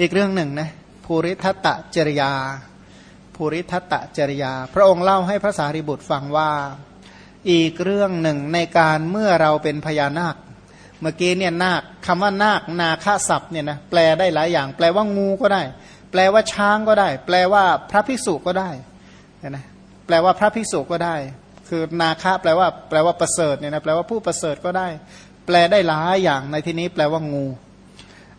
อีกเรื่องหนึ่งนะภูริทัตตจริยาภูริทัตตจริยา พระองค์เล่าให้พระสารีบุตรฟังว่าอีกเรื่องหนึ่งในการเมื่อเราเป็นพญานาค เมื่อกี้เนี่ยนาคคำว่านาคนาคศัพท์เนี่ยนะแปลได้หลายอย่าง แปลว่างูก็ได้ แปลว่าช้างก็ได้ แปลว่าพระภิกษุก็ได้นะแปลว่าพระภิกษุก็ได้ คือนาคแปลว่าแปลว่าประเสริฐเนี่ยนะแปลว่าผู้ประเสริฐก็ได้ แปลได้หลายอย่างในที่นี้แปลว่างู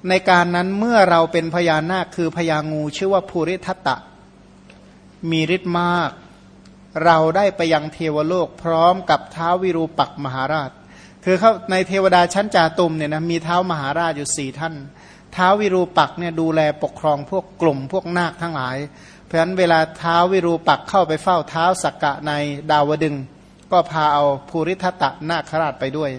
ในการนั้นเมื่อเราเป็นพญานาคคือพญางูชื่อว่าภูริทัตตะ มีฤทธิ์มาก เราได้ไปยังเทวโลกพร้อมกับเท้าวิรูปักมหาราช คือเขาในเทวดาชั้นจาตุมเนี่ยนะมีเท้ามหาราชอยู่สี่ท่านเท้าวิรูปักเนี่ยดูแลปกครองพวกกลุ่มพวกนาคทั้งหลาย เพราะฉะนั้นเวลาเท้าวิรูปักเข้าไปเฝ้าเท้าสักกะในดาวดึง ก็พาเอาภูริทัตะนาคราชไปด้วย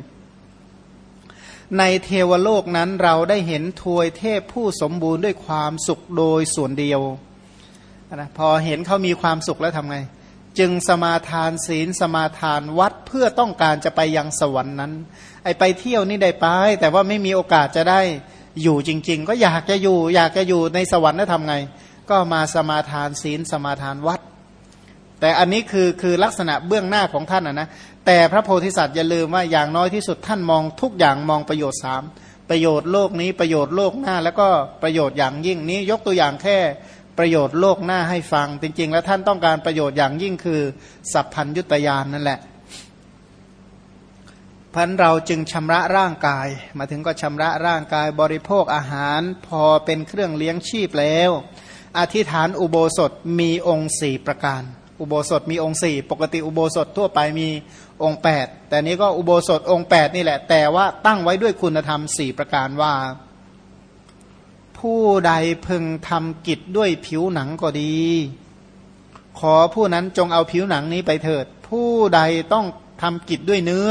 ในเทวโลกนั้นเราได้เห็นทวยเทพผู้สมบูรณ์ด้วยความสุขโดยส่วนเดียวนะพอเห็นเขามีความสุขแล้วทำไง จึงสมาทานศีลสมาทานวัดเพื่อต้องการจะไปยังสวรรค์นั้น ไอไปเที่ยวนี่ได้ไป แต่ว่าไม่มีโอกาสจะได้อยู่จริง ๆ ก็อยากจะอยู่ อยากจะอยู่ในสวรรค์แล้วทำไง ก็มาสมาทานศีลสมาทานวัด แต่อันนี้คือคือลักษณะเบื้องหน้าของท่านนะนะแต่พระโพธิสัตว์อย่าลืมว่าอย่างน้อยที่สุดท่านมองทุกอย่างมองประโยชน์สามประโยชน์โลกนี้ประโยชน์โลกหน้า แล้วก็ประโยชน์อย่างยิ่งนี้ยกตัวอย่างแค่ประโยชน์โลกหน้าให้ฟัง จริง ๆ แล้วท่านต้องการประโยชน์อย่างยิ่งคือ สัพพัญยุตยานนั่นแหละพันเราจึงชำระร่างกาย มาถึงก็ชำระร่างกายบริโภคอาหาร พอเป็นเครื่องเลี้ยงชีพแล้ว อธิษฐานอุโบสถมีองค์สี่ประการ อุโบสถมีองค์สี่ปกติอุโบสถทั่วไปมีองค์ 8 แต่นี้ก็อุโบสถองค์ 8 นี่แหละ แต่ว่าตั้งไว้ด้วยคุณธรรมสี่ประการว่า ผู้ใดพึงทำกิจด้วยผิวหนังก็ดี ขอผู้นั้นจงเอาผิวหนังนี้ไปเถิด ผู้ใดต้องทำกิจด้วยเนื้อ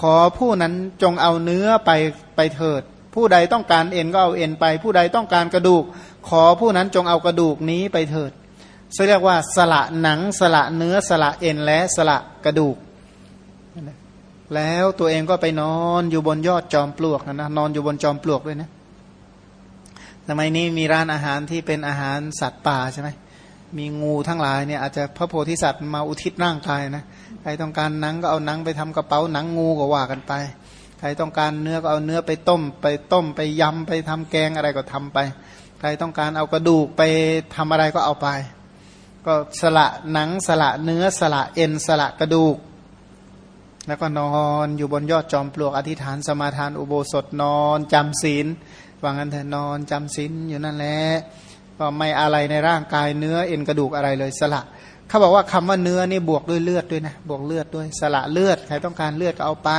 ขอผู้นั้นจงเอาเนื้อไปไปเถิด ผู้ใดต้องการเอ็นก็เอาเอ็นไป ผู้ใดต้องการกระดูก ขอผู้นั้นจงเอากระดูกนี้ไปเถิด เรียกว่าสละหนังสละเนื้อสละเอ็นและสละกระดูก แล้วตัวเองก็ไปนอนอยู่บนยอดจอมปลวกนะนอนอยู่บนจอมปลวกด้วยนะสมัยนี้มีร้านอาหารที่เป็นอาหารสัตว์ป่าใช่ไหมมีงูทั้งหลายเนี่ยอาจจะพระโพธิสัตว์มาอุทิศร่างกายนะใครต้องการหนังก็เอาหนังไปทำกระเป๋าหนังงูก็ว่ากันไป ใครต้องการเนื้อก็เอาเนื้อไปต้ม ไปต้มไปยำไปทำแกงอะไรก็ทำไป ใครต้องการเอากระดูกไปทำอะไรก็เอาไป ก็สละหนังสละเนื้อสละเอ็นสละกระดูก แล้วก็นอนอยู่บนยอดจอมปลวกอธิษฐานสมาทานอุโบสถนอนจำศีลว่างั้นเถอะนอนจำศีลอยู่นั่นแหละก็ไม่อะไรในร่างกายเนื้อเอ็นกระดูกอะไรเลยสละเขาบอกว่าคำว่าเนื้อนี่บวกด้วยเลือดด้วยนะบวกเลือดด้วยสละเลือดใครต้องการเลือดก็เอาไป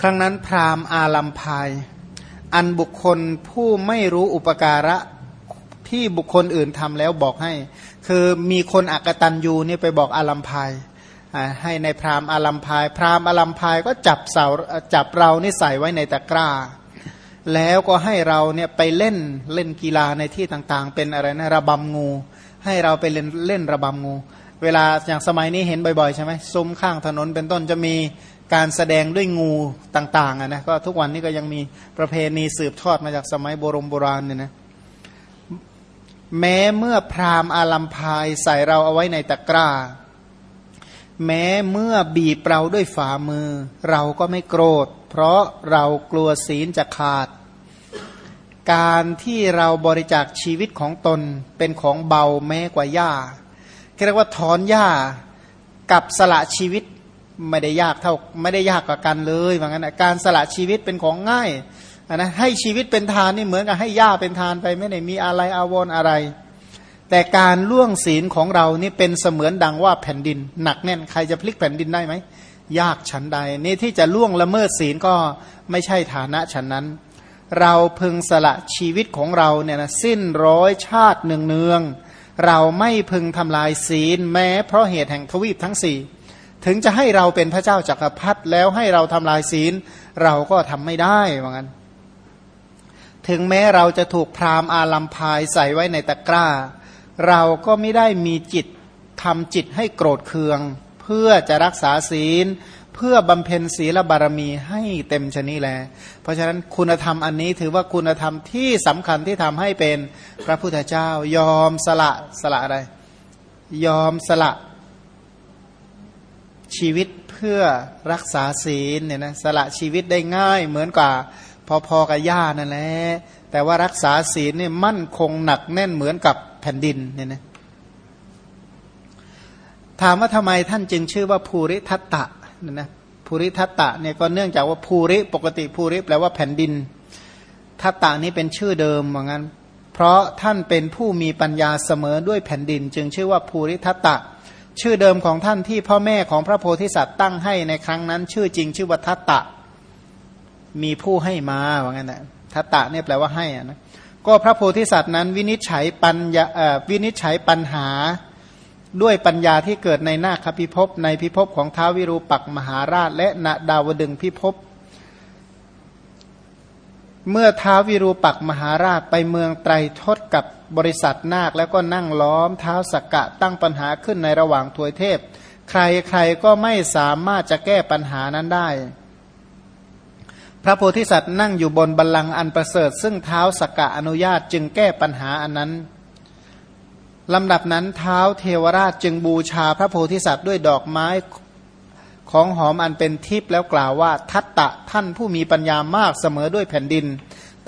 ครั้งนั้นพราหมณ์อาลัมพาย อันบุคคลผู้ไม่รู้อุปการะ ที่บุคคลอื่นทำแล้วบอกให้ คือมีคนอักตันยูนี่ไปบอกอาลัมพายให้ในพราหมณ์อาลัมพาย พราหมณ์อาลัมพายก็จับเสาจับเรานี่ใส่ไว้ในตะกร้า แล้วก็ให้เราเนี่ยไปเล่นเล่นกีฬาในที่ต่างๆ เป็นอะไรนะระบำงู ให้เราไปเล่นเล่นระบำงู เวลาอย่างสมัยนี้เห็นบ่อยๆใช่ไหมซุ้มข้างถนนเป็นต้นจะมีการแสดงด้วยงูต่างๆนะก็ทุกวันนี้ก็ยังมีประเพณีสืบทอดมาจากสมัยโบรโบราณเนี่ยนะ แม้เมื่อพราหมณ์อาลัมพายใส่เราเอาไว้ในตะกร้า แม้เมื่อบีบเราด้วยฝ่ามือ เราก็ไม่โกรธ เพราะเรากลัวศีลจะขาด การที่เราบริจาคชีวิตของตนเป็นของเบาแม้กว่าหญ้าเรียกว่าถอนหญ้ากับสละชีวิตไม่ได้ยากเท่าไม่ได้ยากกว่ากันเลยว่างั้นการสละชีวิตเป็นของง่าย นะให้ชีวิตเป็นทานนี่เหมือนกับให้หญ้าเป็นทานไปไม่ได้มีอะไรอาวรออะไร แต่การล่วงศีลของเรานี่เป็นเสมือนดังว่าแผ่นดิน หนักแน่นใครจะพลิกแผ่นดินได้ไหมยากฉันใด นี่ที่จะล่วงละเมิดศีลก็ไม่ใช่ฐานะฉันนั้น เราพึงสละชีวิตของเราเนี่ยนะสิ้นร้อยชาติเนืองเนืองเราไม่พึงทำลายศีลแม้เพราะเหตุแห่งทวีปทั้งสี่ถึงจะให้เราเป็นพระเจ้าจักรพรรดิแล้วให้เราทำลายศีล เราก็ทำไม่ได้ว่างั้น ถึงแม้เราจะถูกพรามอาลัมพายใส่ไว้ในตะกร้า เราก็ไม่ได้มีจิตทำจิตให้โกรธเคือง เพื่อจะรักษาศีล เพื่อบำเพ็ญศีลบารมีให้เต็มชนิแล เพราะฉะนั้นคุณธรรมอันนี้ถือว่าคุณธรรมที่สำคัญที่ทำให้เป็นพระพุทธเจ้ายอมสละสละอะไร ยอมสละ ชีวิตเพื่อรักษาศีลเนี่ยนะสละชีวิตได้ง่ายเหมือนกับ พอๆกับย่านั่นแหละแต่ว่ารักษาศีลเนี่ยมั่นคงหนักแน่นเหมือนกับแผ่นดินเนี่ยนะถามว่าทำไมท่านจึงชื่อว่าภูริทัตตะเนี่ยนะภูริทัตตะเนี่ยก็เนื่องจากว่าภูริปกติภูริแปลว่าแผ่นดิน ทัตตะนี้เป็นชื่อเดิมเหมือนกันเพราะท่านเป็นผู้มีปัญญาเสมอด้วยแผ่นดิน จึงชื่อว่าภูริทัตตะ ชื่อเดิมของท่านที่พ่อแม่ของพระโพธิสัตว์ตั้งให้ในครั้งนั้น ชื่อจริงชื่อว่าทัตตะ มีผู้ให้มาว่างั้นนะทัตตะเนี่ยแปลว่าให้อะนะก็พระโพธิสัตว์นั้นวินิจฉัยปัญญาวินิจฉัยปัญหาด้วยปัญญาที่เกิดในนาคพิภพในพิภพของท้าวิรูปักมหาราช และนาดาวดึงพิภพเมื่อท้าวิรูปักมหาราชไปเมืองไตรทศกับบริษัทนาค แล้วก็นั่งล้อมเท้าสักกะตั้งปัญหาขึ้นในระหว่างทวยเทพ ใครใครก็ไม่สามารถจะแก้ปัญหานั้นได้ พระโพธิสัตว์นั่งอยู่บนบัลลังก์อันประเสริฐ ซึ่งเท้าสกกะอนุญาตจึงแก้ปัญหาอันนั้นลำดับนั้นเท้าเทวราชจึงบูชาพระโพธิสัตว์ด้วยดอกไม้ของหอมอันเป็นทิพย์แล้วกล่าวว่าทัตตะท่านผู้มีปัญญามากเสมอด้วยแผ่นดิน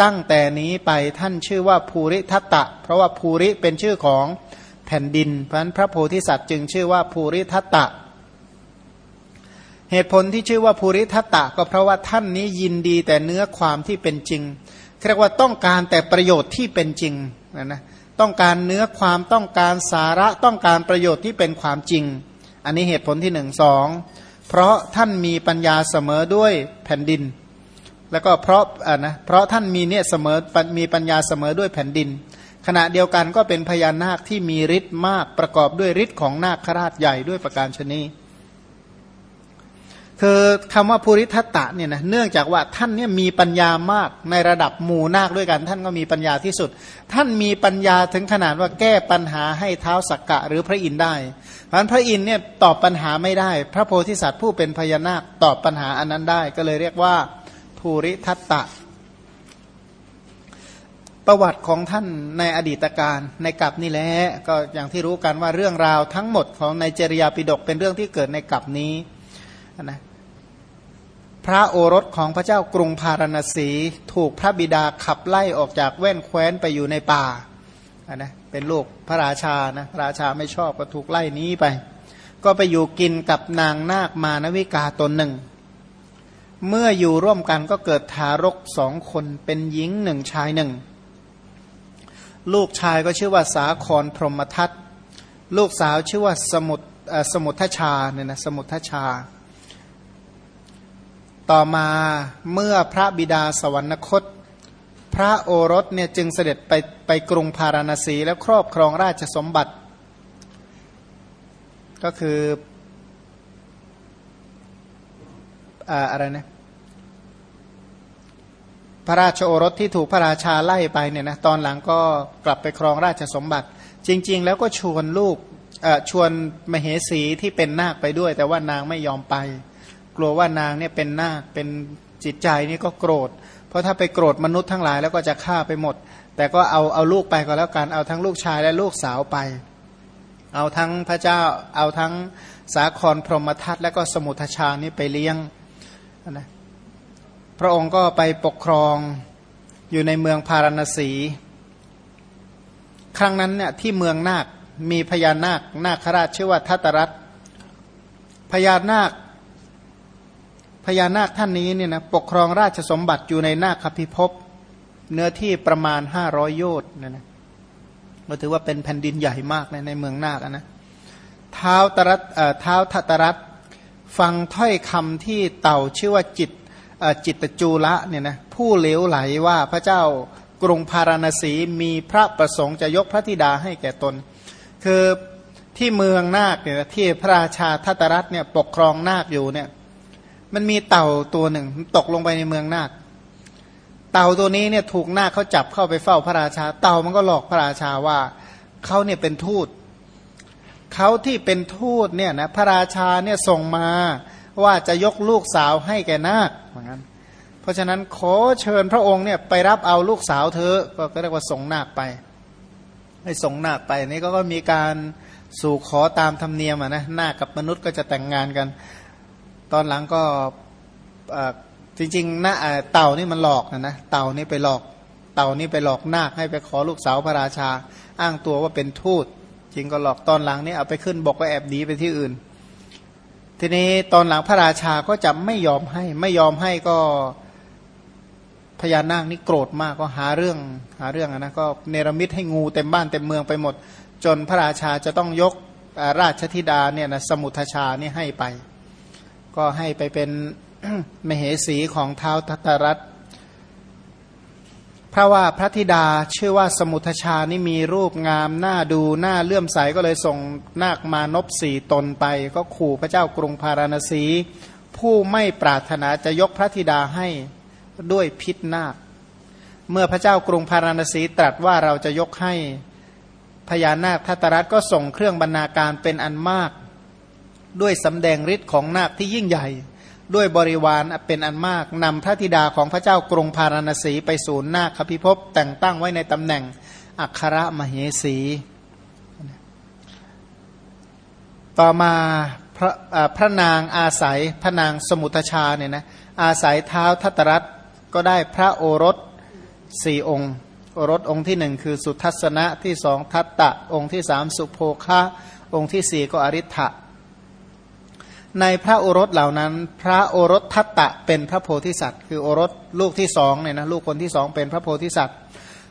ตั้งแต่นี้ไปท่านชื่อว่าภูริทัตตะ เพราะว่าภูริเป็นชื่อของแผ่นดิน เพราะนั้นพระโพธิสัตว์จึงชื่อว่าภูริทัตตะ เหตุผลที่ชื่อว่าภูริทัตตะก็เพราะว่าท่านนี้ยินดีแต่เนื้อความที่เป็นจริงเรียกว่าต้องการแต่ประโยชน์ที่เป็นจริงนะนะต้องการเนื้อความต้องการสาระต้องการประโยชน์ที่เป็นความจริง อันนี้เหตุผลที่หนึ่งสองเพราะท่านมีปัญญาเสมอด้วยแผ่นดิน แล้วก็เพราะนะเพราะท่านมีเนี่ยเสมอมีปัญญาเสมอด้วยแผ่นดิน ขณะเดียวกันก็เป็นพญานาคที่มีฤทธิ์มากประกอบด้วยฤทธิ์ของนาคราชใหญ่ด้วยประการชนี้ คือคำว่าภูริทัตตะเนี่ยนะเนื่องจากว่าท่านเนี่ยมีปัญญามากในระดับหมู่นาคด้วยกัน ท่านก็มีปัญญาที่สุด ท่านมีปัญญาถึงขนาดว่าแก้ปัญหาให้เท้าสักกะหรือพระอินทร์ได้เพราะพระอินทร์เนี่ยตอบปัญหาไม่ได้ พระโพธิสัตว์ผู้เป็นพญานาคตอบปัญหาอันนั้นได้ ก็เลยเรียกว่าภูริทัตตะ ประวัติของท่านในอดีตการในกับ นี่แหละก็อย่างที่รู้กันว่าเรื่องราวทั้งหมดของในเจริยาปิดกเป็นเรื่องที่เกิดในกับนี้นะ พระโอรสของพระเจ้ากรุงพาราณสีถูกพระบิดาขับไล่ออกจากแว่นแคว้นไปอยู่ในป่านะเป็นลูกพระราชานะพระราชาไม่ชอบก็ถูกไล่นี้ไป ก็ไปอยู่กินกับนางนาคมานวิกาตนหนึ่ง เมื่ออยู่ร่วมกันก็เกิดทารกสองคนเป็นหญิงหนึ่งชายหนึ่ง ลูกชายก็ชื่อว่าสาครพรหมทัตลูกสาวชื่อว่าสมุทสมุทชาเนี่ยนะสมุทชา ต่อมาเมื่อพระบิดาสวรรคต พระโอรสเนี่ยจึงเสด็จไปไปกรุงพาราณสีแล้วครอบครองราชสมบัติ ก็คืออะไรนะพระราชโอรสที่ถูกพระราชาไล่ไปเนี่ยนะตอนหลังก็กลับไปครองราชสมบัติ จริง ๆ แล้วก็ชวนลูกชวนมเหสีที่เป็นนาคไปด้วย แต่ว่านางไม่ยอมไป กลัวว่านางเนี่ยเป็นนาคเป็นจิตใจนี่ก็โกรธ เพราะถ้าไปโกรธมนุษย์ทั้งหลายแล้วก็จะฆ่าไปหมด แต่ก็เอาเอาลูกไปก็แล้วกันเอาทั้งลูกชายและลูกสาวไป เอาทั้งพระเจ้าเอาทั้งสาครพรหมทัตและก็สมุทชานี่ไปเลี้ยงนะพระองค์ก็ไปปกครองอยู่ในเมืองพารณสี ครั้งนั้นเนี่ยที่เมืองนาคมีพญานาคนาคราชชื่อว่าทัตรัตพญานาค พญานาคท่านนี้เนี่ยนะปกครองราชสมบัติอยู่ในนาคพิภพเนื้อที่ประมาณห้าร้อยโยชน์นะนะก็ถือว่าเป็นแผ่นดินใหญ่มากในในเมืองนาคนะเท้าตรัตเท้าทัตรัตฟังถ้อยคำที่เต่าชื่อว่าจิตจิตจูละเนี่ยนะผู้เลวไหลว่าพระเจ้ากรุงพาราณสีมีพระประสงค์จะยกพระธิดาให้แก่ตน คือที่เมืองนาคเนี่ยที่พระราชาทัตรัตเนี่ยปกครองนาคอยู่เนี่ย มันมีเต่าตัวหนึ่งตกลงไปในเมืองนาค เต่าตัวนี้เนี่ยถูกนาคเขาจับเข้าไปเฝ้าพระราชา เต่ามันก็หลอกพระราชาว่าเขาเนี่ยเป็นทูตเขาที่เป็นทูตเนี่ยนะพระราชาเนี่ยส่งมาว่าจะยกลูกสาวให้แก่นาคเหมือนกันเพราะฉะนั้นขอเชิญพระองค์เนี่ยไปรับเอาลูกสาวเธอก็เรียกว่าส่งนาคไปให้ส่งนาคไปนี่ก็มีการสู่ขอตามธรรมเนียมอะนะนาคกับมนุษย์ก็จะแต่งงานกัน ตอนหลังก็จริงๆนะเต่านี่มันหลอกนะนะเต่านี่ไปหลอกเต่านี่ไปหลอกนาคให้ไปขอลูกสาวพระราชา อ้างตัวว่าเป็นทูต จริงก็หลอกตอนหลังนี่เอาไปขึ้นบอกก็แอบหนีไปที่อื่น ทีนี้ตอนหลังพระราชาก็จะไม่ยอมให้ ไม่ยอมให้ก็พญานาคนี่โกรธมากก็หาเรื่องหาเรื่องนะก็เนรมิตให้งูเต็มบ้านเต็มเมืองไปหมด จนพระราชาจะต้องยกราชธิดาเนี่ยนะสมุทชานี่ให้ไป ก็ให้ไปเป็นมเหสีของเท้าทัตรัตเพราะว่าพระธิดาชื่อว่าสมุทชานี่มีรูปงามหน้าดูหน้าเลื่อมใสก็เลยส่งนาคมานพสี่ตนไป ก็ขู่พระเจ้ากรุงพาราณสี ผู้ไม่ปรารถนาจะยกพระธิดาให้ด้วยพิษนาค เมื่อพระเจ้ากรุงพาราณสีตรัสว่าเราจะยกให้พญานาคทัตรัตก็ส่งเครื่องบรรณาการเป็นอันมาก ด้วยสำแดงฤทธิ์ของนาคที่ยิ่งใหญ่ ด้วยบริวารเป็นอันมากนำพระธิดาของพระเจ้ากรุงพาราณสีไปสู่นาคพิภพแต่งตั้งไว้ในตำแหน่งอัครมเหสี ต่อมาพระพระนางอาศัยพระนางสมุทชาเนี่ยนะอาศัยเท้าทัตรัตก็ได้พระโอรสสี่องค์โอรสองค์ที่หนึ่งคือสุทัศนะที่สองทัตตะ องค์ที่สามสุโภคะ องค์ที่สี่ก็อริ t ะ ในพระโอรสเหล่านั้น พระโอรสทัตตะเป็นพระโพธิสัตว์ คือโอรสลูกที่สองเนี่ยนะลูกคนที่สองเป็นพระโพธิสัตว์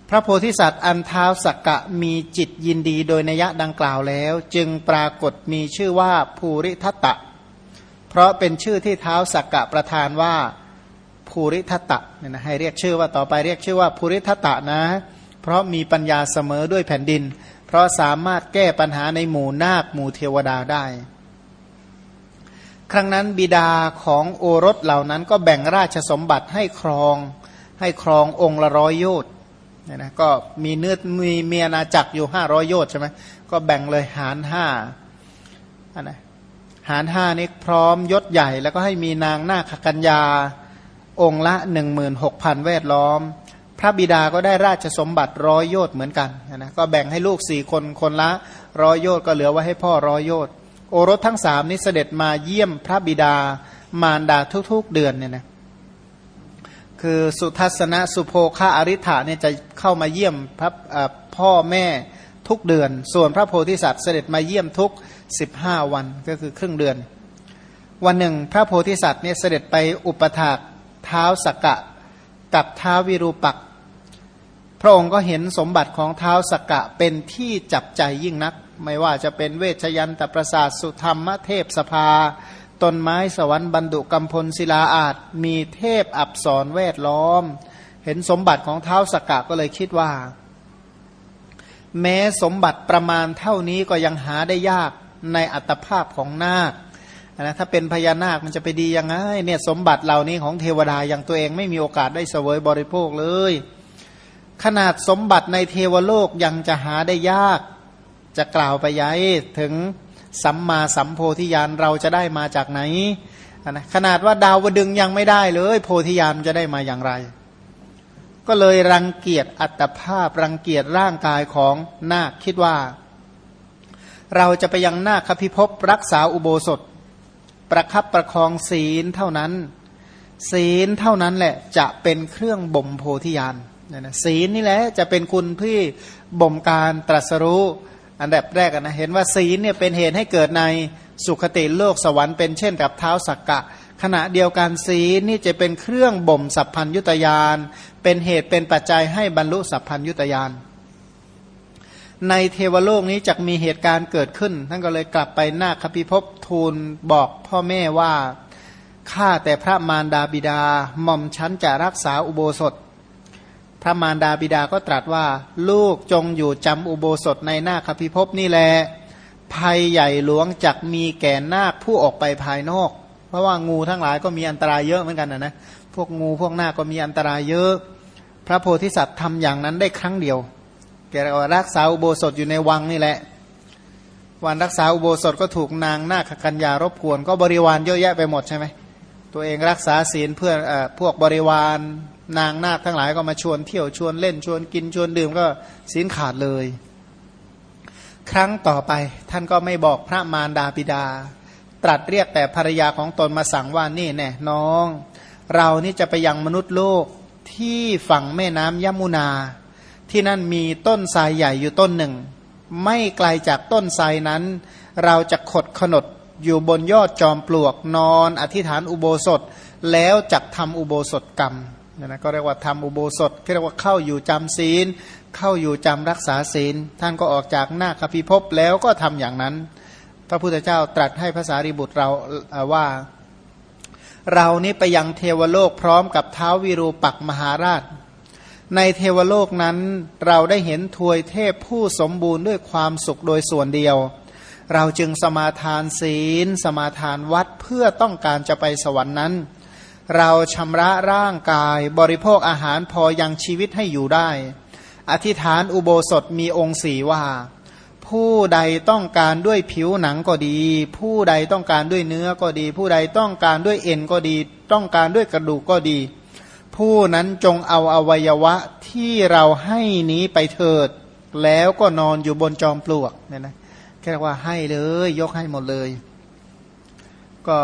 พระโพธิสัตว์อันเท้าสักกะมีจิตยินดีโดยนัยดังกล่าวแล้ว จึงปรากฏมีชื่อว่าภูริทัตตะ เพราะเป็นชื่อที่เท้าสักกะประทานว่าภูริทัตตะเนี่ยนะให้เรียกชื่อว่าต่อไปเรียกชื่อว่าภูริทัตตะนะ เพราะมีปัญญาเสมอด้วยแผ่นดิน เพราะสามารถแก้ปัญหาในหมู่นาคหมู่เทวดาได้ ครั้งนั้นบิดาของโอรสเหล่านั้นก็แบ่งราชสมบัติให้ครอง ให้ครององค์ละร้อยโยชน์เนี่ยนะก็มีเนื้อมีเมียนาจักอยู่ห้าร้อยโยชน์ใช่ไหมก็แบ่งเลยหารห้าอันนะหารห้านี้พร้อมยศใหญ่ แล้วก็ให้มีนางนาคกัญญาองค์ละหนึ่งหมื่นหกพันแวดล้อม พระบิดาก็ได้ราชสมบัติร้อยโยชน์เหมือนกันนะก็แบ่งให้ลูกสี่คนคนละร้อยโยชน์ก็เหลือไว้ให้พ่อร้อยโยชน์ โอรสทั้งสามนี้เสด็จมาเยี่ยมพระบิดามารดาทุกๆเดือนเนี่ยนะคือสุทัศนะสุโภคาอริ t ะเนี่ยจะเข้ามาเยี่ยมพระพ่อแม่ทุกเดือน ส่วนพระโพธิสัตว์เสด็จมาเยี่ยมทุกสิบห้าวันก็คือครึ่งเดือน วันหนึ่งพระโพธิสัตว์เนี่ยเสด็จไปอุปถากเท้าสักกะกับเท้าวิรูปัก พระองค์ก็เห็นสมบัติของเท้าสักกะเป็นที่จับใจยิ่งนัก ไม่ว่าจะเป็นเวชยันตประสาทสุธรรมเทพสภา ต้นไม้สวรรค์บรรดุกำพลศิลาอาจ มีเทพอับสรแวดล้อม เห็นสมบัติของเท้าสกกะก็เลยคิดว่า แม้สมบัติประมาณเท่านี้ก็ยังหาได้ยากในอัตภาพของนาคนะถ้าเป็นพญานาคมันจะไปดียังไงเนี่ยสมบัติเหล่านี้ของเทวดาอย่างตัวเองไม่มีโอกาสได้เสวยบริโภคเลย ขนาดสมบัติในเทวโลกยังจะหาได้ยาก จะกล่าวไปย้ยถึงสัมมาสัมโพธิญาณเราจะได้มาจากไหนนะขนาดว่าดาวดึงยังไม่ได้เลย โพธิญาณจะได้มาอย่างไร ก็เลยรังเกียจอัตภาพรังเกียจร่างกายของนาคคิดว่า เราจะไปยังนาคพิภพรักษาอุโบสถ ประคับประคองศีลเท่านั้น ศีลเท่านั้นแหละจะเป็นเครื่องบ่มโพธิญาณศีลนี่แหละจะเป็นคุณที่บ่มการตรัสรู้ อันดับแรกนะเห็นว่าศีลเนี่ยเป็นเหตุให้เกิดในสุขติโลกสวรรค์เป็นเช่นกับเท้าสักกะ ขณะเดียวกันศีลนี่จะเป็นเครื่องบ่มสัพพัญยุตยาน เป็นเหตุเป็นปัจจัยให้บรรลุสัพพัญยุตยาน ในเทวโลกนี้จะมีเหตุการณ์เกิดขึ้นท่านก็เลยกลับไปหน้าคพิภพทูลบอกพ่อแม่ว่าข้าแต่พระมารดาบิดาหม่อมชั้นจะรักษาอุโบสถ พระมารดาบิดาก็ตรัสว่า ลูกจงอยู่จำอุโบสถในหน้าคพิภพนี่แหละภัยใหญ่หลวงจักมีแก่นาคผู้ออกไปภายนอก เพราะว่างูทั้งหลายก็มีอันตรายเยอะเหมือนกันนะนะพวกงูพวกนาคก็มีอันตรายเยอะ พระโพธิสัตว์ทำอย่างนั้นได้ครั้งเดียวแกรักษาอุโบสถอยู่ในวังนี่แหละ วันรักษาอุโบสถก็ถูกนางนาคกัญญารบกวนก็บริวารเยอะแยะไปหมดใช่ไหม ตัวเองรักษาศีลเพื่ออพวกบริวารนางนาคทั้งหลายก็มาชวนเที่ยวชวนเล่นชวนกินชวนดื่มก็ศีลขาดเลย ครั้งต่อไปท่านก็ไม่บอกพระมารดาบิดา ตรัสเรียกแต่ภรรยาของตนมาสั่งว่านี่แน่น้อง เรานี่จะไปยังมนุษย์โลกที่ฝั่งแม่น้ำยมุนา ที่นั่นมีต้นทรายใหญ่อยู่ต้นหนึ่ง ไม่ไกลจากต้นทรายนั้น เราจะขดขนด อยู่บนยอดจอมปลวกนอนอธิษฐานอุโบสถแล้วจักทำอุโบสถกรรมนะก็เรียกว่าทำอุโบสถเรียกว่าเข้าอยู่จำศีล เข้าอยู่จำรักษาศีล ท่านก็ออกจากหน้าคพิภพแล้วก็ทำอย่างนั้น พระพุทธเจ้าตรัสให้ภาษาริบุตรเราว่า เรานี้ไปยังเทวโลกพร้อมกับเท้าวิรูปักมหาราช ในเทวโลกนั้นเราได้เห็นทวยเทพผู้สมบูรณ์ด้วยความสุขโดยส่วนเดียว เราจึงสมาทานศีล สมาทานวัดเพื่อต้องการจะไปสวรรค์นั้น เราชำระร่างกายบริโภคอาหารพอยังชีวิตให้อยู่ได้ อธิษฐานอุโบสถมีองค์สีว่า ผู้ใดต้องการด้วยผิวหนังก็ดี ผู้ใดต้องการด้วยเนื้อก็ดี ผู้ใดต้องการด้วยเอ็นก็ดี ต้องการด้วยกระดูกก็ดี ผู้นั้นจงเอาอวัยวะที่เราให้นี้ไปเถิด แล้วก็นอนอยู่บนจอมปลวกเนี่ยนะ แค่ว่าให้เลย ยกให้หมดเลย ก็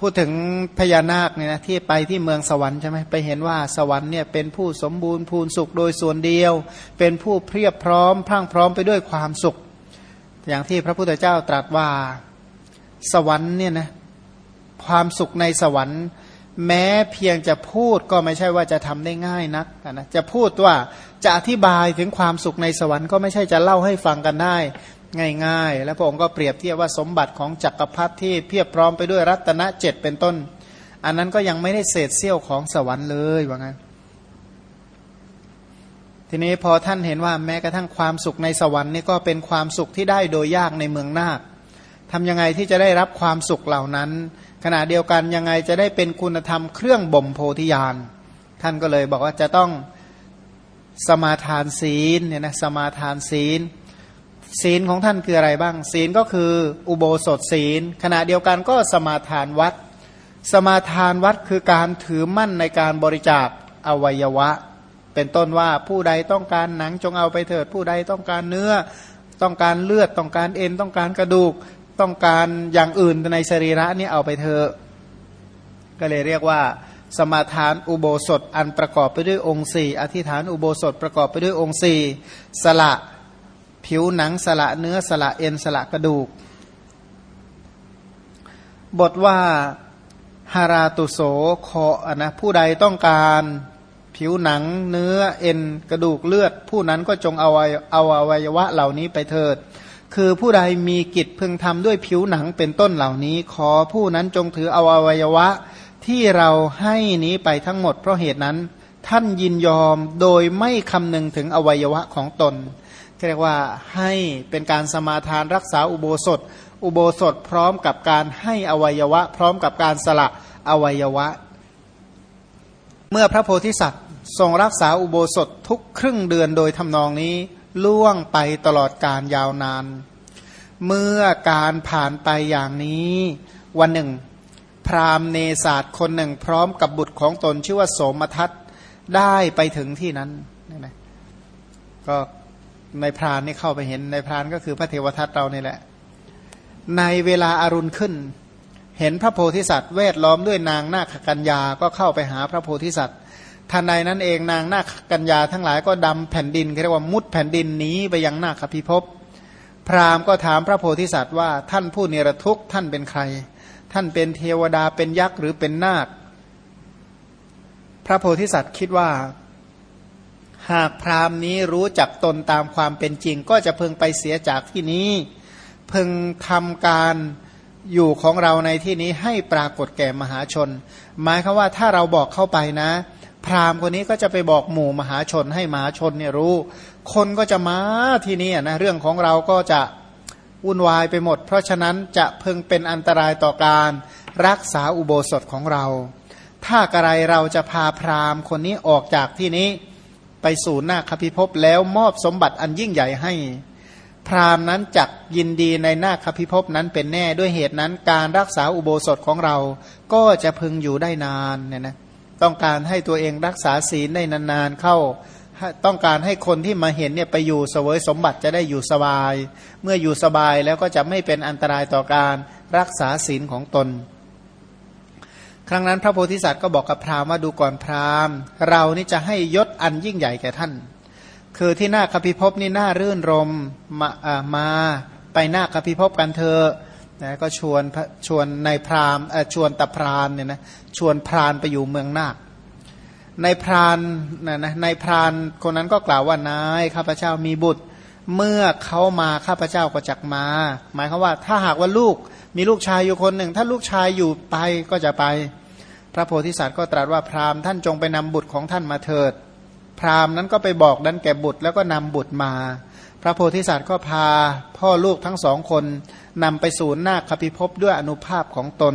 พูดถึงพญานาคเนี่ยนะที่ไปที่เมืองสวรรค์ใช่ไหมไปเห็นว่าสวรรค์เนี่ยเป็นผู้สมบูรณ์พูนสุขโดยส่วนเดียว เป็นผู้เพียบพร้อมพรั่งพร้อมไปด้วยความสุข อย่างที่พระพุทธเจ้าตรัสว่า สวรรค์เนี่ยนะความสุขในสวรรค์ แม้เพียงจะพูดก็ไม่ใช่ว่าจะทำได้ง่ายนักนะจะพูดว่าจะอธิบายถึงความสุขในสวรรค์ก็ไม่ใช่จะเล่าให้ฟังกันได้ ง่ายๆ แล้วพระองค์ก็เปรียบเทียบว่าสมบัติของจักรพรรดิที่เพียบพร้อมไปด้วยรัตนเจ็ดเป็นต้น อันนั้นก็ยังไม่ได้เศษเสี้ยวของสวรรค์เลยว่างั้นทีนี้พอท่านเห็นว่าแม้กระทั่งความสุขในสวรรค์นี่ก็เป็นความสุขที่ได้โดยยากในเมืองนาคทำยังไงที่จะได้รับความสุขเหล่านั้น ขณะเดียวกันยังไงจะได้เป็นคุณธรรมเครื่องบ่มโพธิญาณท่านก็เลยบอกว่าจะต้องสมาทานศีลเนี่ยนะสมาทานศีล ศีลของท่านคืออะไรบ้าง ศีลก็คืออุโบสถศีล ขณะเดียวกันก็สมาทานวัด สมาทานวัดคือการถือมั่นในการบริจาคอวัยวะ เป็นต้นว่าผู้ใดต้องการหนังจงเอาไปเถิด ผู้ใดต้องการเนื้อ ต้องการเลือดต้องการเอ็นต้องการกระดูก ต้องการอย่างอื่นในสรีระนี่เอาไปเถอะก็เลยเรียกว่าสมาทานอุโบสถอันประกอบไปด้วยองค์สี่อธิษฐานอุโบสถประกอบไปด้วยองค์สี่สละ ผิวหนังสละเนื้อสละเอ็นสละกระดูก บทว่าฮาราตุโสคอนะผู้ใดต้องการผิวหนังเนื้อเอ็นกระดูกเลือด ผู้นั้นก็จงเอาเอาอวัยวะเหล่านี้ไปเถิด คือผู้ใดมีกิจพึงทำด้วยผิวหนังเป็นต้นเหล่านี้ ขอผู้นั้นจงถือเอาอวัยวะที่เราให้นี้ไปทั้งหมดเพราะเหตุนั้น ท่านยินยอมโดยไม่คำนึงถึงอวัยวะของตน เรียกว่าให้เป็นการสมาทานรักษาอุโบสถ อุโบสถพร้อมกับการให้อวัยวะ พร้อมกับการสละอวัยวะ เมื่อพระโพธิสัตว์ทรงรักษาอุโบสถทุกครึ่งเดือนโดยทำนองนี้ล่วงไปตลอดการยาวนาน เมื่อการผ่านไปอย่างนี้ วันหนึ่ง พราหมณ์เนศาสตร์คนหนึ่งพร้อมกับบุตรของตนชื่อว่าโสมทัตได้ไปถึงที่นั้นนะก็ ในพรานนี่เข้าไปเห็นในพรานก็คือพระเทวทัตเรานี่แหละ ในเวลาอารุณขึ้น เห็นพระโพธิสัตว์เวทล้อมด้วยนางนาคกัญญาก็เข้าไปหาพระโพธิสัตว์ทันใดนั้นเองนางนาคกัญญาทั้งหลายก็ดำแผ่นดินเรียกว่ามุดแผ่นดินหนีไปยังนาคพิภพพราหมณ์ก็ถามพระโพธิสัตว์ว่าท่านผู้เนรทุกข์ท่านเป็นใคร ท่านเป็นเทวดาเป็นยักษ์หรือเป็นนาค พระโพธิสัตว์คิดว่า หากพราหมณ์นี้รู้จักตนตามความเป็นจริง ก็จะพึงไปเสียจากที่นี้ พึงทำการอยู่ของเราในที่นี้ให้ปรากฏแก่มหาชน หมายคือว่าถ้าเราบอกเข้าไปนะ พราหมณ์คนนี้ก็จะไปบอกหมู่มหาชนให้มหาชนเนี่ยรู้ คนก็จะมาที่นี่นะเรื่องของเราก็จะวุ่นวายไปหมด เพราะฉะนั้นจะพึงเป็นอันตรายต่อการรักษาอุโบสถของเรา ถ้ากระไรเราจะพาพราหมณ์คนนี้ออกจากที่นี้ ไปสู่หน้าคพิภพแล้วมอบสมบัติอันยิ่งใหญ่ให้พพราหมณ์นั้นจักยินดีในนาคพิภพนั้นเป็นแน่ด้วยเหตุนั้นการรักษาอุโบสถของเราก็จะพึงอยู่ได้นานเนี่ยนะต้องการให้ตัวเองรักษาศีลได้นานๆเข้าต้องการให้คนที่มาเห็นเนี่ยไปอยู่เสวยสมบัติจะได้อยู่สบาย เมื่ออยู่สบายแล้วก็จะไม่เป็นอันตรายต่อการรักษาศีลของตน ครั้งนั้นพระโพธิสัตว์ก็บอกกับพราหมณ์ว่าดูก่อนพราหมณ์ เรานี่จะให้ยศอันยิ่งใหญ่แก่ท่าน คือที่หน้าคพิภพนี่หน้ารื่นรมมามาไปหน้าคพิภพกันเธอนะก็ชวนชวนในพราหมณ์ชวนตะพรานเนี่ยนะชวนพรานไปอยู่เมืองนาคในพรานนะนะในพรานคนนั้นก็กล่าวว่านายข้าพเจ้ามีบุตร เมื่อเขามาข้าพเจ้าก็จักมา หมายความว่าถ้าหากว่าลูก มีลูกชายอยู่คนหนึ่ง ถ้าลูกชายอยู่ไปก็จะไป พระโพธิสัตว์ก็ตรัสว่าพราหมณ์ท่านจงไปนำบุตรของท่านมาเถิด พราหมณ์นั้นก็ไปบอกนั้นแก่บุตรแล้วก็นำบุตรมา พระโพธิสัตว์ก็พาพ่อลูกทั้งสองคนนำไปสู่นาคพิภพด้วยอนุภาพของตน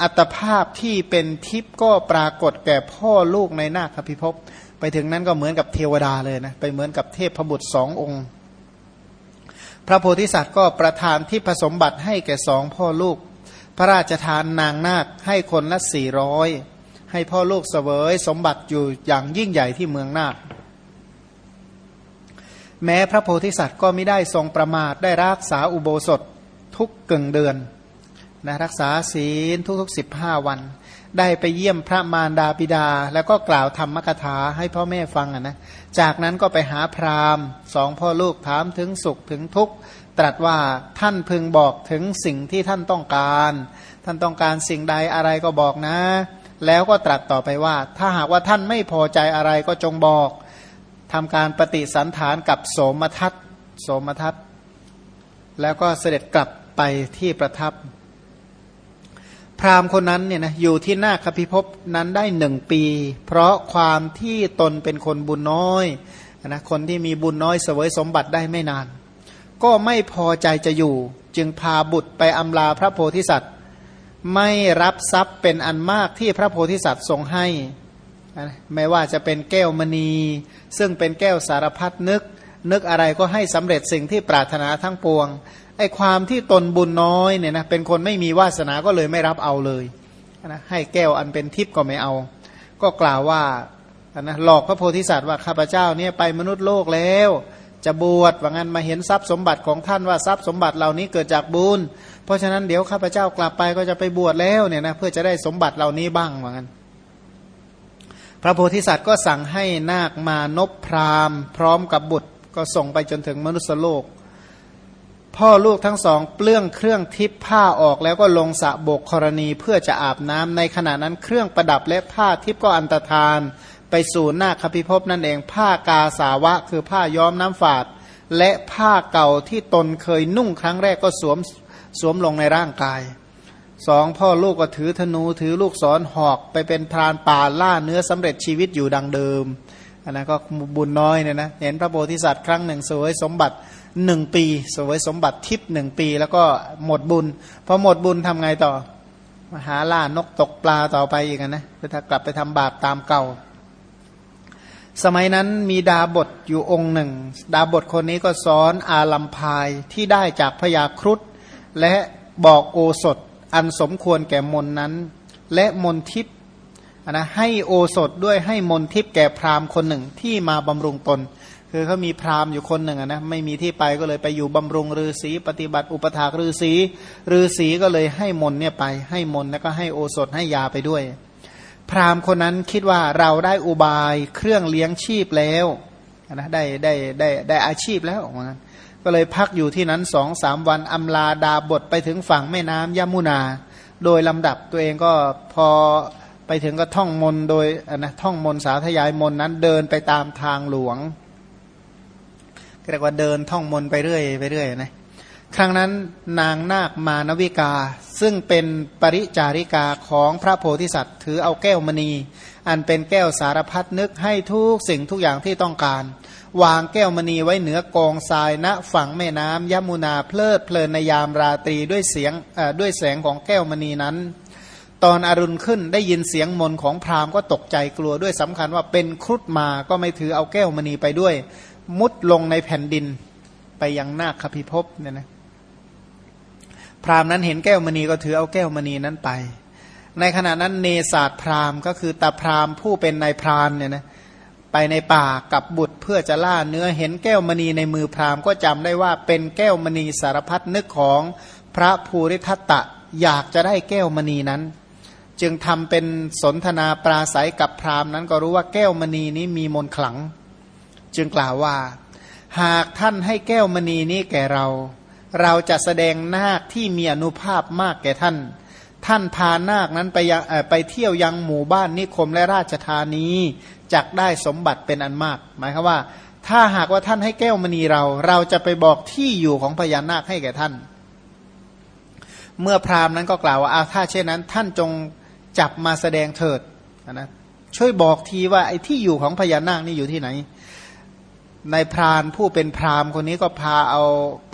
อัตภาพที่เป็นทิพย์ก็ปรากฏแก่พ่อลูกในนาคพิภพไปถึงนั้นก็เหมือนกับเทวดาเลยนะไปเหมือนกับเทพบุตรสององค์ พระโพธิสัตว์ก็ประทานที่ผสมบัติให้แก่สองพ่อลูก พระราชทานนางนาคให้คนละสี่ร้อยให้พ่อลูกเสวยสมบัติอยู่อย่างยิ่งใหญ่ที่เมืองนาค แม้พระโพธิสัตว์ก็ไม่ได้ทรงประมาทได้รักษาอุโบสถทุกกึ่งเดือนนะรักษาศีลทุกๆสิบห้าวัน ได้ไปเยี่ยมพระมารดาบิดา แล้วก็กล่าวธรรมกถาให้พ่อแม่ฟังนะ จากนั้นก็ไปหาพราหมณ์สองพ่อลูกถามถึงสุขถึงทุกข์ตรัสว่าท่านพึงบอกถึงสิ่งที่ท่านต้องการ ท่านต้องการสิ่งใดอะไรก็บอกนะ แล้วก็ตรัสต่อไปว่า ถ้าหากว่าท่านไม่พอใจอะไรก็จงบอกทำการปฏิสันฐานกับโสมทัตโสมทัตแล้วก็เสด็จกลับไปที่ประทับ พราหมณ์คนนั้นเนี่ยนะอยู่ที่หน้าคพิภพนั้นได้หนึ่งปี เพราะความที่ตนเป็นคนบุญน้อยนะคนที่มีบุญน้อยเสวยสมบัติได้ไม่นาน ก็ไม่พอใจจะอยู่ จึงพาบุตรไปอำลาพระโพธิสัตว์ ไม่รับทรัพย์เป็นอันมากที่พระโพธิสัตว์ทรงให้ไม่ว่าจะเป็นแก้วมณี ซึ่งเป็นแก้วสารพัดนึก นึกอะไรก็ให้สำเร็จสิ่งที่ปรารถนาทั้งปวง ไอ้ความที่ตนบุญน้อยเนี่ยนะเป็นคนไม่มีวาสนาก็เลยไม่รับเอาเลยนะให้แก้วอันเป็นทิพย์ก็ไม่เอา ก็กล่าวว่านะหลอกพระโพธิสัตว์ว่าข้าพเจ้าเนี่ยไปมนุษย์โลกแล้ว จะบวชว่างั้นมาเห็นทรัพย์สมบัติของท่านว่าทรัพย์สมบัติเหล่านี้เกิดจากบุญ เพราะฉะนั้นเดี๋ยวข้าพเจ้ากลับไปก็จะไปบวชแล้วเนี่ยนะเพื่อจะได้สมบัติเหล่านี้บ้างเหมือนกันพระโพธิสัตว์ก็สั่งให้นาคมานพพรามพร้อมกับบุตรก็ส่งไปจนถึงมนุษยโลก พ่อลูกทั้งสองเปลื้องเครื่องทิพผ้าออกแล้วก็ลงสะโบกกรณีเพื่อจะอาบน้ำในขณะนั้นเครื่องประดับและผ้าทิพก็อันตรธาน ไปสู่หน้าคพิภพนั่นเองผ้ากาสาวะ คือผ้าย้อมน้ำฝาด และผ้าเก่าที่ตนเคยนุ่งครั้งแรกก็สวมสวมลงในร่างกายสองพ่อลูกก็ถือธนูถือลูกศรหอกไปเป็นพรานป่าล่าเนื้อสำเร็จชีวิตอยู่ดังเดิมอันนั้นก็บุญน้อยเนี่ยนะเห็นพระโพธิสัตว์ครั้งหนึ่งสวยสมบัติ หนึ่งปีสวยสมบัติทิพย์หนึ่งปี แล้วก็หมดบุญพอหมดบุญทำไงต่อมาหาล่านกตกปลาต่อไปอีกนะไปถ้ากลับไปทำบาปตามเก่า สมัยนั้นมีดาบทอยู่องค์หนึ่ง ดาบทคนนี้ก็สอนอาลัมพายที่ได้จากพยาครุฑและบอกโอสถอันสมควรแก่มนนั้น และมนทิพย์นะให้โอสถด้วยให้มนทิพย์แก่พราหมณ์คนหนึ่งที่มาบำรุงตน คือเขามีพราหมณ์อยู่คนหนึ่งนะไม่มีที่ไปก็เลยไปอยู่บำรุงฤาษีปฏิบัติอุปถากฤาษีฤาษีก็เลยให้มนเนี่ยไป ให้มนแล้วก็ให้โอสถให้ยาไปด้วย พราหมณ์คนนั้นคิดว่าเราได้อุบายเครื่องเลี้ยงชีพแล้วนะได้ได้ได้ได้อาชีพแล้วเหมือกันก็เลยพักอยู่ที่นั้นสองสามวันอำลาดาบทไปถึงฝั่งแม่น้ำยมุนา โดยลำดับตัวเองก็พอไปถึงก็ท่องมนโดยนะท่องมนสาธยายมนนั้นเดินไปตามทางหลวง เรียกว่าเดินท่องมนไปเรื่อยไปเรื่อยนะครั้งนั้นนางนาคมานวิกา ซึ่งเป็นปริจาริกาของพระโพธิสัตว์ ถือเอาแก้วมณี อันเป็นแก้วสารพัดนึกให้ทุกสิ่งทุกอย่างที่ต้องการ วางแก้วมณีไว้เหนือกองทรายณฝั่งแม่น้ำยมุนาเพลิดเพลินในยามราตรีด้วยเสียงด้วยแสงของแก้วมณีนั้น ตอนอรุณขึ้นได้ยินเสียงมนของพราหมณ์ก็ตกใจกลัวด้วยสำคัญว่าเป็นครุฑมาก็ไม่ถือเอาแก้วมณีไปด้วย มุดลงในแผ่นดินไปยังนาคพิภพเนี่ยนะพราหมณ์นั้นเห็นแก้วมณีก็ถือเอาแก้วมณีนั้นไป ในขณะนั้นเนศาสพราหมณ์ก็คือตาพราหมณ์ผู้เป็นนายพรานเนี่ยนะไปในป่ากับบุตรเพื่อจะล่าเนื้อเห็นแก้วมณีในมือพราหมณ์ก็จำได้ว่าเป็นแก้วมณีสารพัดนึกของพระภูริทัตตะอยากจะได้แก้วมณีนั้น จึงทำเป็นสนทนาปราศัยกับพราหมณ์นั้นก็รู้ว่าแก้วมณีนี้มีมนขลัง จึงกล่าวว่า หากท่านให้แก้วมณีนี้แก่เรา เราจะแสดงนาคที่มีอนุภาพมากแก่ท่าน ท่านพานาคนั้นไปยังไปเที่ยวยังหมู่บ้านนิคมและราชธานีจักได้สมบัติเป็นอันมาก หมายคือว่า ถ้าหากว่าท่านให้แก้วมณีเรา เราจะไปบอกที่อยู่ของพญานาคให้แก่ท่าน เมื่อพราหมณ์นั้นก็กล่าวว่าอาถ้าเช่นนั้น ท่านจงจับมาแสดงเถิดนะช่วยบอกทีว่าไอ้ที่อยู่ของพญานาคนี่อยู่ที่ไหน ในพรานผู้เป็นพรามคนนี้ก็พาเอา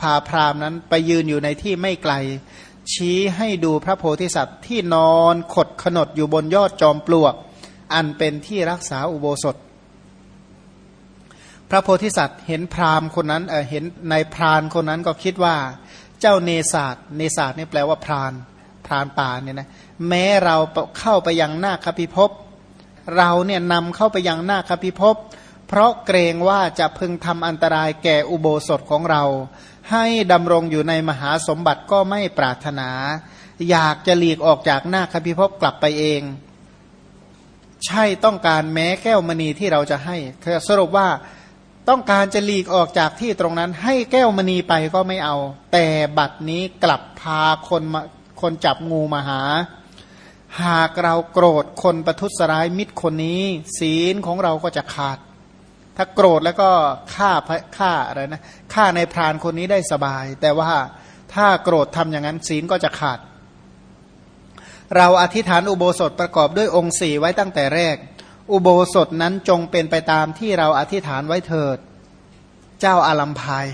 พาพรามนั้นไปยืนอยู่ในที่ไม่ไกล ชี้ให้ดูพระโพธิสัตว์ที่นอนขดขนดอยู่บนยอดจอมปลวก อันเป็นที่รักษาอุโบสถ พระโพธิสัตว์เห็นพรามคนนั้นเเห็นในพรานคนนั้นก็คิดว่า เจ้าเนศาสเนศาสนี่แปลว่าพรานพรานป่าเนี่ยนะแม้เราเข้าไปยังหน้าคพิภพเราเนี่ยนำเข้าไปยังหน้าคพิภพ เพราะเกรงว่าจะพึงทำอันตรายแก่อุโบสถของเรา ให้ดำรงอยู่ในมหาสมบัติก็ไม่ปรารถนา อยากจะหลีกออกจากหน้าคพิภพกลับไปเอง ใช่ต้องการแม้แก้วมณีที่เราจะให้คือสรุปว่าต้องการจะหลีกออกจากที่ตรงนั้น ให้แก้วมณีไปก็ไม่เอา แต่บัดนี้กลับพาคนมาคนจับงูมาหา หากเราโกรธคนประทุษร้ายมิตรคนนี้ ศีลของเราก็จะขาด ถ้าโกรธแล้วก็ฆ่าฆ่าอะไรนะฆ่าในพรานคนนี้ได้สบาย แต่ว่าถ้าโกรธทำอย่างนั้นศีลก็จะขาด เราอธิษฐานอุโบสถประกอบด้วยองค์สี่ไว้ตั้งแต่แรก อุโบสถนั้นจงเป็นไปตามที่เราอธิษฐานไว้เถิด เจ้าอาลัมพาย